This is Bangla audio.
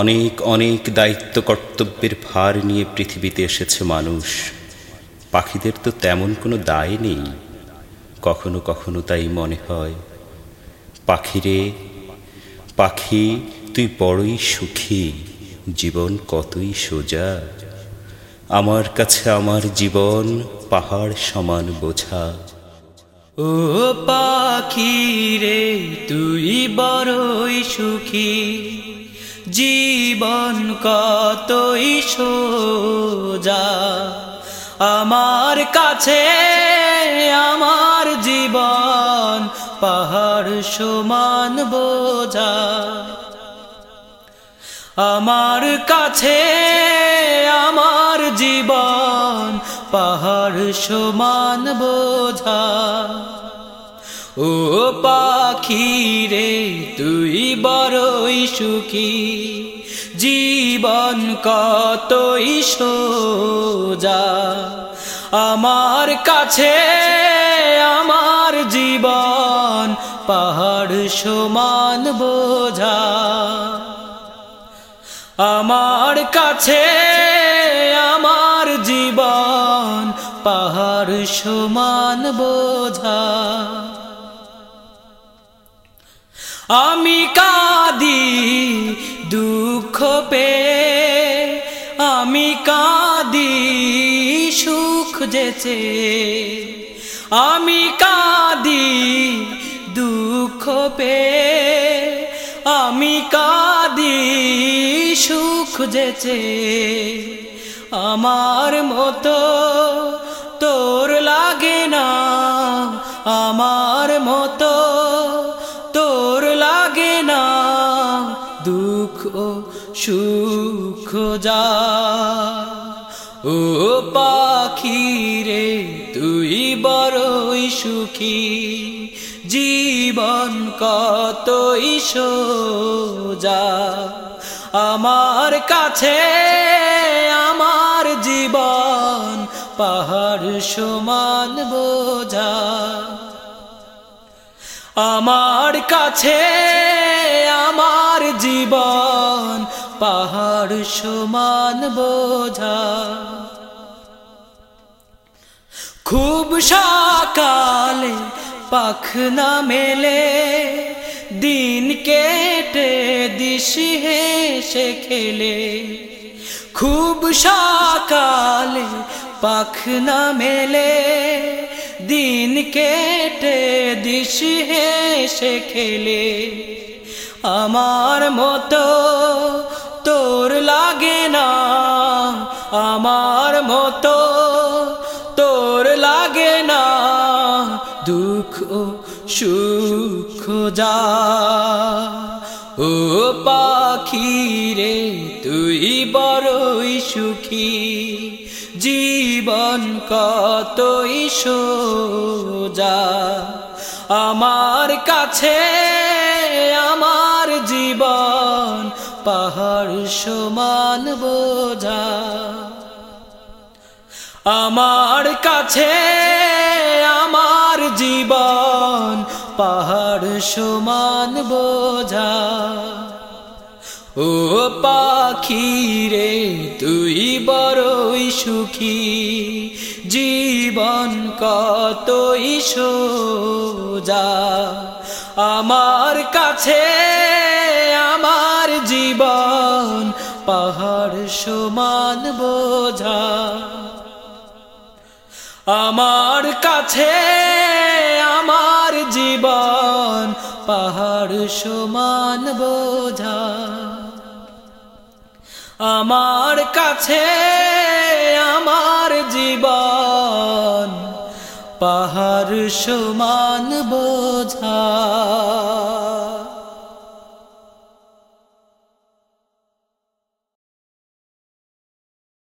অনেক অনেক দায়িত্ব কর্তব্যের ভার নিয়ে পৃথিবীতে এসেছে মানুষ। পাখিদের তো তেমন কোনো দায় নেই। কখনো কখনো তাই মনে হয়, পাখিরে, পাখি, তুই বড়ই সুখী, জীবন কতই সোজা। আমার কাছে আমার জীবন পাহাড় সমান বোঝা। ও পাখি রে তুই বড়ই সুখী জীবন কতই সোজা। আমার কাছে, আমার জীবন, পাহাড় সমান বোঝা। আমার কাছে, আমার জীবন, পাহাড় সমান বোঝা। ও পাখি রে, তুই বড়ই সুখী। জীবন কতই সোজা, আমার কাছে, আমার জীবন, পাহাড় সমান বোঝা। আমার কাছে, আমার জীবন, পাহাড় সমান বোঝা। আমি কাদি দুঃখ পে আমি কাদি সুখ যেচে, আমি কাদি দুঃখ পে আমি কাদি সুখ যেচে। আমার মতো তোর লাগে না, আমার মতো দুঃখ সুখ যা। ও পাখি রে, তুই বড়ই সুখী। জীবন কতই সোজা। আমার কাছে, আমার জীবন, পাহাড় সমান বোঝা। আমার কাছে, আমার জীবন, পাহাড় সমান বোঝা। খুব সকালে পাখনা মেলে, দিন কেটে দিস হেসে খেলে। খুব সকালে পাখনা মেলে দিন কেটে দিস হেসে খেলে। আমার মতো তোর লাগে না, আমার মতো তোর লাগে না। দুঃখ সুখ যা, ও পাখি রে। তুই বড়ই সুখী, জীবন কতই সোজা। আমার কাছে, আমার জীবন পাহাড় সমান বোঝা। আমার কাছে, আমার জীবন পাহাড় সমান বোঝা। ও পাখি রে, তুই বড়ই সুখী। জীবন কতই সোজা। আমার কাছে, আমার জীবন, পাহাড় সমান বোঝা। আমার কাছে, আমার জীবন, পাহাড় সমান বোঝা। আমার কাছে আমার জীবন পাহাড় সমান বোঝা।